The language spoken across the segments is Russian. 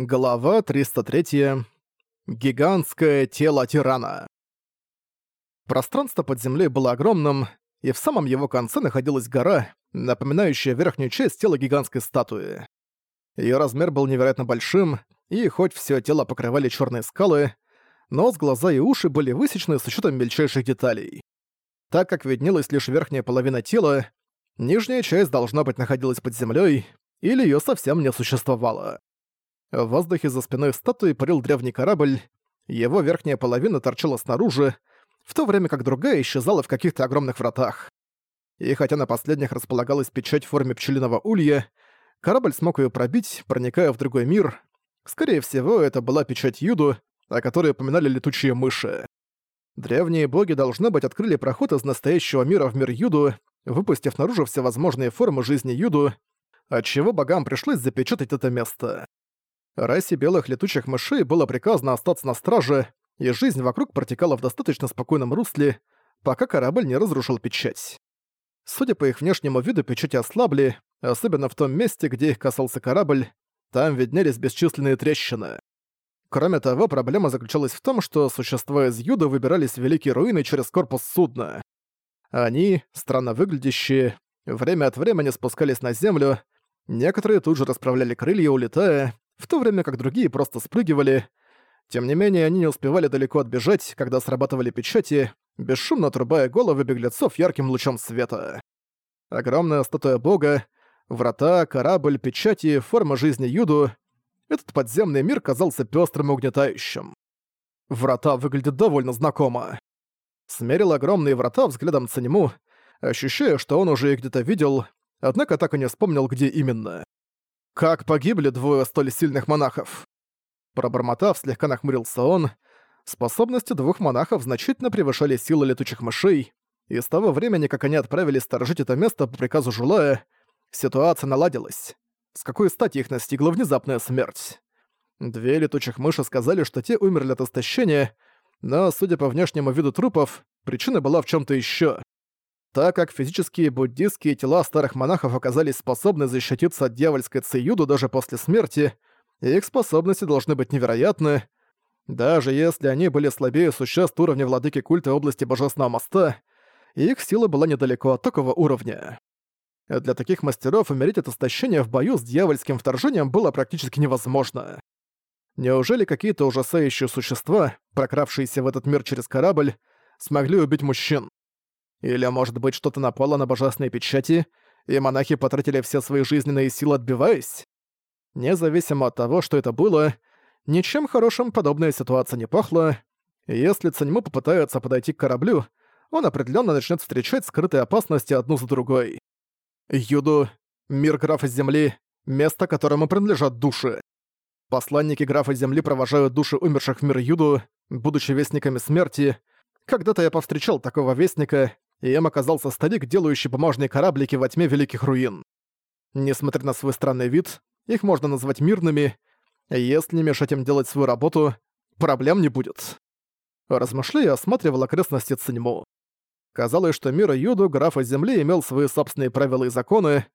Глава 303. Гигантское тело тирана. Пространство под землей было огромным, и в самом его конце находилась гора, напоминающая верхнюю часть тела гигантской статуи. Её размер был невероятно большим, и хоть всё тело покрывали чёрные скалы, нос, глаза и уши были высечены с учётом мельчайших деталей. Так как виднелась лишь верхняя половина тела, нижняя часть должна быть находилась под землёй, или её совсем не существовало. В воздухе за спиной статуи парил древний корабль, его верхняя половина торчала снаружи, в то время как другая исчезала в каких-то огромных вратах. И хотя на последних располагалась печать в форме пчелиного улья, корабль смог ее пробить, проникая в другой мир. Скорее всего, это была печать Юду, о которой упоминали летучие мыши. Древние боги, должны быть, открыли проход из настоящего мира в мир Юду, выпустив наружу всевозможные формы жизни Юду, отчего богам пришлось запечатать это место. Расе белых летучих мышей было приказано остаться на страже, и жизнь вокруг протекала в достаточно спокойном русле, пока корабль не разрушил печать. Судя по их внешнему виду, печати ослабли, особенно в том месте, где их касался корабль, там виднелись бесчисленные трещины. Кроме того, проблема заключалась в том, что существа из Юда выбирались в Великие Руины через корпус судна. Они, странно выглядящие, время от времени спускались на землю, некоторые тут же расправляли крылья, улетая, в то время как другие просто спрыгивали. Тем не менее, они не успевали далеко отбежать, когда срабатывали печати, бесшумно отрубая головы беглецов ярким лучом света. Огромная статуя бога, врата, корабль, печати, форма жизни Юду — этот подземный мир казался пёстрым и угнетающим. Врата выглядят довольно знакомо. Смерил огромные врата взглядом Цанему, ощущая, что он уже их где-то видел, однако так и не вспомнил, где именно. «Как погибли двое столь сильных монахов?» Пробормотав, слегка нахмурился он. Способности двух монахов значительно превышали силы летучих мышей, и с того времени, как они отправились сторожить это место по приказу Жулая, ситуация наладилась. С какой стати их настигла внезапная смерть? Две летучих мыши сказали, что те умерли от истощения, но, судя по внешнему виду трупов, причина была в чем то еще. Так как физические буддистские тела старых монахов оказались способны защититься от дьявольской циюду даже после смерти, их способности должны быть невероятны. Даже если они были слабее существ уровня владыки культа области Божественного моста, их сила была недалеко от такого уровня. Для таких мастеров умереть от истощения в бою с дьявольским вторжением было практически невозможно. Неужели какие-то ужасающие существа, прокравшиеся в этот мир через корабль, смогли убить мужчин? Или, может быть, что-то напало на божественные печати, и монахи потратили все свои жизненные силы, отбиваясь? Независимо от того, что это было, ничем хорошим подобная ситуация не пахла. Если Цаньму попытается подойти к кораблю, он определенно начнет встречать скрытые опасности одну за другой. Юду, мир графа Земли, место, которому принадлежат души. Посланники графа Земли провожают души умерших в мир Юду, будучи вестниками смерти. Когда-то я повстречал такого вестника, и им оказался старик, делающий бумажные кораблики во тьме Великих Руин. Несмотря на свой странный вид, их можно назвать мирными, если не мешать им делать свою работу, проблем не будет. Размышляя, осматривал окрестности Циньму. Казалось, что мир Юду, графа Земли, имел свои собственные правила и законы,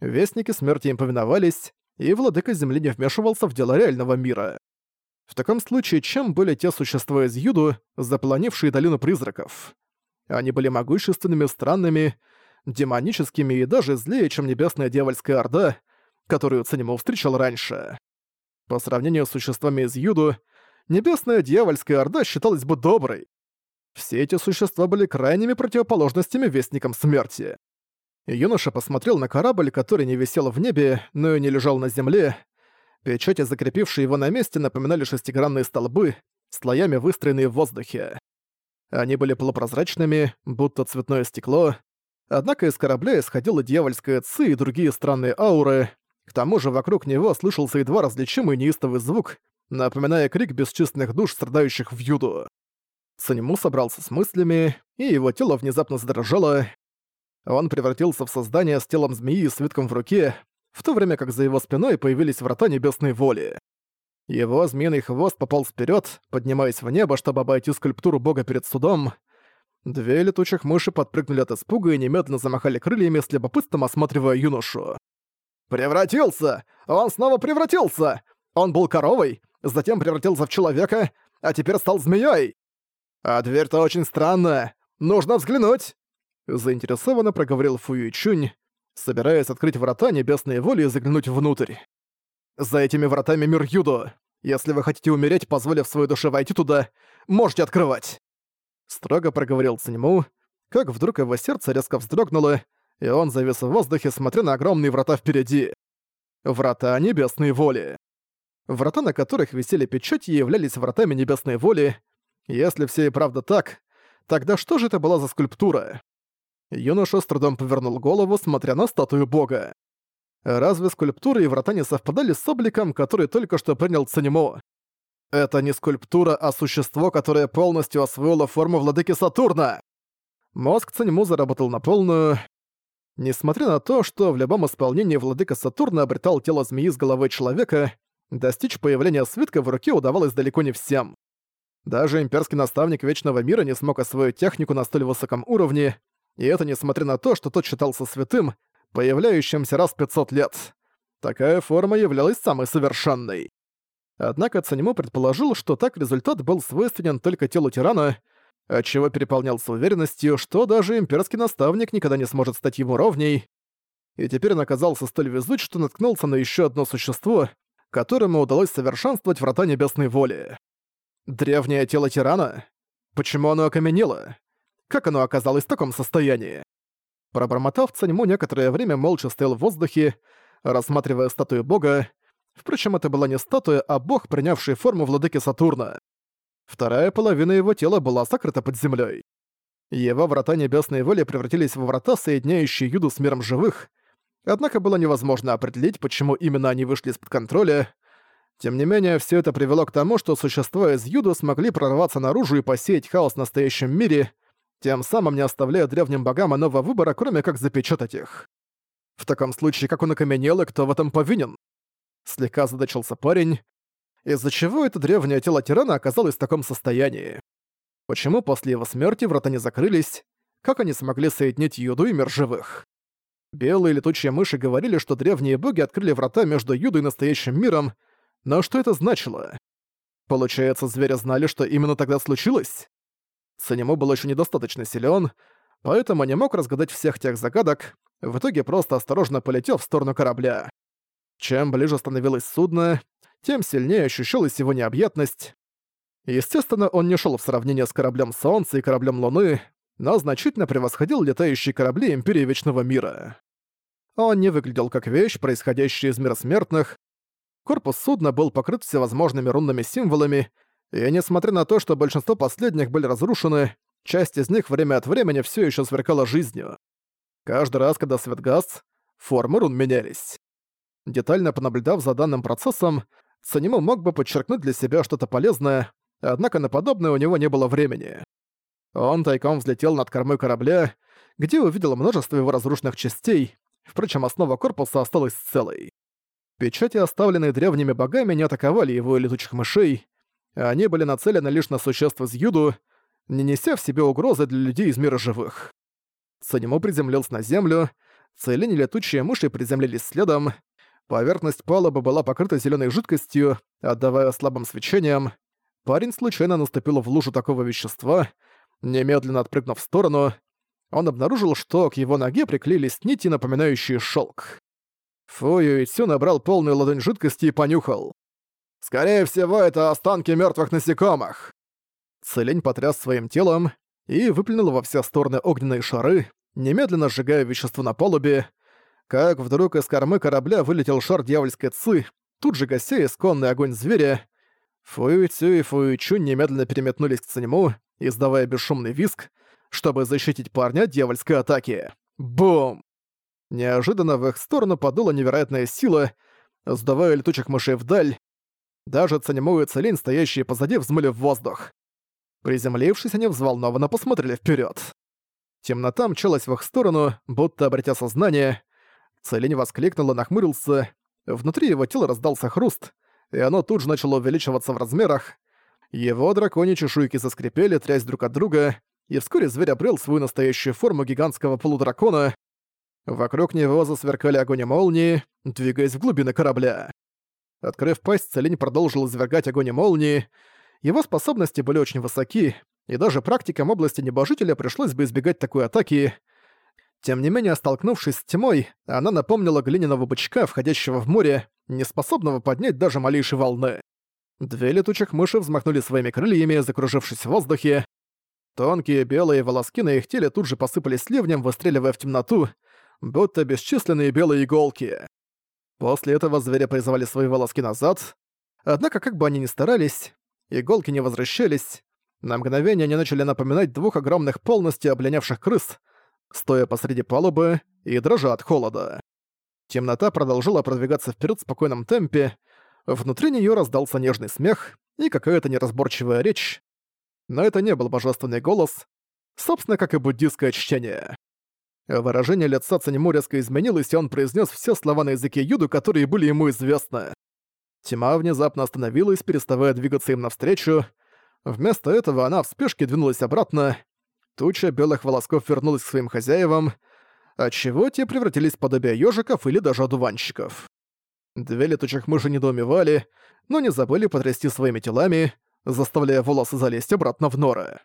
вестники смерти им повиновались, и владыка Земли не вмешивался в дела реального мира. В таком случае, чем были те существа из Юду, заполонившие долину призраков? Они были могущественными, странными, демоническими и даже злее, чем Небесная Дьявольская Орда, которую Ценимо встречал раньше. По сравнению с существами из Юду, Небесная Дьявольская Орда считалась бы доброй. Все эти существа были крайними противоположностями Вестникам Смерти. Юноша посмотрел на корабль, который не висел в небе, но и не лежал на земле. Печати, закрепившие его на месте, напоминали шестигранные столбы, слоями выстроенные в воздухе. Они были полупрозрачными, будто цветное стекло. Однако из корабля исходила дьявольская ци и другие странные ауры. К тому же вокруг него слышался едва различимый неистовый звук, напоминая крик бесчисленных душ, страдающих в юду. Цанему собрался с мыслями, и его тело внезапно задрожало. Он превратился в создание с телом змеи и свитком в руке, в то время как за его спиной появились врата небесной воли. Его змеиный хвост пополз вперед, поднимаясь в небо, чтобы обойти скульптуру бога перед судом. Две летучих мыши подпрыгнули от испуга и немедленно замахали крыльями с любопытством осматривая юношу. «Превратился! Он снова превратился! Он был коровой, затем превратился в человека, а теперь стал змеей. А дверь-то очень странная. Нужно взглянуть!» Заинтересованно проговорил Фу Чунь, собираясь открыть врата небесной воли и заглянуть внутрь. «За этими вратами мир Юдо. Если вы хотите умереть, позволив своей душе войти туда, можете открывать!» Строго проговорил Циньму, как вдруг его сердце резко вздрогнуло, и он завис в воздухе, смотря на огромные врата впереди. Врата небесной воли. Врата, на которых висели печати, являлись вратами небесной воли. Если все и правда так, тогда что же это была за скульптура? Юноша с трудом повернул голову, смотря на статую бога. Разве скульптуры и врата не совпадали с обликом, который только что принял Цанимо? Это не скульптура, а существо, которое полностью освоило форму владыки Сатурна. Мозг Цанимо заработал на полную. Несмотря на то, что в любом исполнении владыка Сатурна обретал тело змеи с головой человека, достичь появления свитка в руке удавалось далеко не всем. Даже имперский наставник Вечного Мира не смог освоить технику на столь высоком уровне, и это несмотря на то, что тот считался святым, появляющимся раз в 500 лет. Такая форма являлась самой совершенной. Однако Цанему предположил, что так результат был свойственен только телу тирана, отчего переполнялся уверенностью, что даже имперский наставник никогда не сможет стать его ровней. И теперь он оказался столь везуч, что наткнулся на еще одно существо, которому удалось совершенствовать врата небесной воли. Древнее тело тирана? Почему оно окаменело? Как оно оказалось в таком состоянии? Пробормотав, Цаньму некоторое время молча стоял в воздухе, рассматривая статую бога. Впрочем, это была не статуя, а бог, принявший форму владыки Сатурна. Вторая половина его тела была сокрыта под землей. Его врата небесной воли превратились в врата, соединяющие Юду с миром живых, однако было невозможно определить, почему именно они вышли из-под контроля. Тем не менее, все это привело к тому, что существа из Юду смогли прорваться наружу и посеять хаос в настоящем мире — тем самым не оставляя древним богам иного выбора, кроме как запечатать их. В таком случае, как он окаменел и кто в этом повинен? Слегка задачился парень, из-за чего это древнее тело тирана оказалось в таком состоянии. Почему после его смерти врата не закрылись? Как они смогли соединить Юду и мир живых? Белые летучие мыши говорили, что древние боги открыли врата между Юдой и настоящим миром, но что это значило? Получается, звери знали, что именно тогда случилось? Санему был еще недостаточно силен, поэтому не мог разгадать всех тех загадок, в итоге просто осторожно полетел в сторону корабля. Чем ближе становилось судно, тем сильнее ощущалась его необъятность. Естественно, он не шел в сравнение с кораблем Солнца и кораблем Луны, но значительно превосходил летающие корабли Империи Вечного Мира. Он не выглядел как вещь, происходящая из мира смертных. Корпус судна был покрыт всевозможными рунными символами, и несмотря на то, что большинство последних были разрушены, часть из них время от времени все еще сверкала жизнью. Каждый раз, когда свет гас, формы рун менялись. Детально понаблюдав за данным процессом, Санему мог бы подчеркнуть для себя что-то полезное, однако на подобное у него не было времени. Он тайком взлетел над кормой корабля, где увидел множество его разрушенных частей, впрочем, основа корпуса осталась целой. Печати, оставленные древними богами, не атаковали его летучих мышей, они были нацелены лишь на существ из Юду, не неся в себе угрозы для людей из мира живых. Санему приземлился на землю, Целень летучие мыши приземлились следом, поверхность палубы была покрыта зеленой жидкостью, отдавая слабым свечением. Парень случайно наступил в лужу такого вещества, немедленно отпрыгнув в сторону, он обнаружил, что к его ноге приклеились нити, напоминающие шелк. Фу Юйцю набрал полную ладонь жидкости и понюхал. Скорее всего, это останки мертвых насекомых. Целень потряс своим телом и выплюнул во все стороны огненные шары, немедленно сжигая вещество на палубе. Как вдруг из кормы корабля вылетел шар дьявольской ци, тут же гася исконный огонь зверя. Фуюцю и Фуючу немедленно переметнулись к Циньму, издавая бесшумный виск, чтобы защитить парня от дьявольской атаки. Бум! Неожиданно в их сторону подула невероятная сила, сдавая летучих мышей вдаль, даже Цанему и Целин, стоящие позади, взмыли в воздух. Приземлившись, они взволнованно посмотрели вперед. Темнота мчалась в их сторону, будто обретя сознание. Целинь воскликнул и нахмурился. Внутри его тела раздался хруст, и оно тут же начало увеличиваться в размерах. Его драконьи чешуйки заскрипели, трясь друг от друга, и вскоре зверь обрел свою настоящую форму гигантского полудракона. Вокруг него засверкали огонь и молнии, двигаясь в глубины корабля. Открыв пасть, Целень продолжил извергать огонь и молнии. Его способности были очень высоки, и даже практикам области небожителя пришлось бы избегать такой атаки. Тем не менее, столкнувшись с тьмой, она напомнила глиняного бычка, входящего в море, неспособного поднять даже малейшей волны. Две летучих мыши взмахнули своими крыльями, закружившись в воздухе. Тонкие белые волоски на их теле тут же посыпались ливнем, выстреливая в темноту, будто бесчисленные белые иголки. После этого звери призывали свои волоски назад, однако как бы они ни старались, иголки не возвращались. На мгновение они начали напоминать двух огромных полностью облинявших крыс, стоя посреди палубы и дрожа от холода. Темнота продолжила продвигаться вперед в спокойном темпе, внутри нее раздался нежный смех и какая-то неразборчивая речь, но это не был божественный голос, собственно, как и буддийское чтение. Выражение лица Цанему резко изменилось, и он произнес все слова на языке юду, которые были ему известны. Тьма внезапно остановилась, переставая двигаться им навстречу. Вместо этого она в спешке двинулась обратно. Туча белых волосков вернулась к своим хозяевам, отчего те превратились в подобие ёжиков или даже одуванчиков. Две летучих мыши недоумевали, но не забыли потрясти своими телами, заставляя волосы залезть обратно в норы.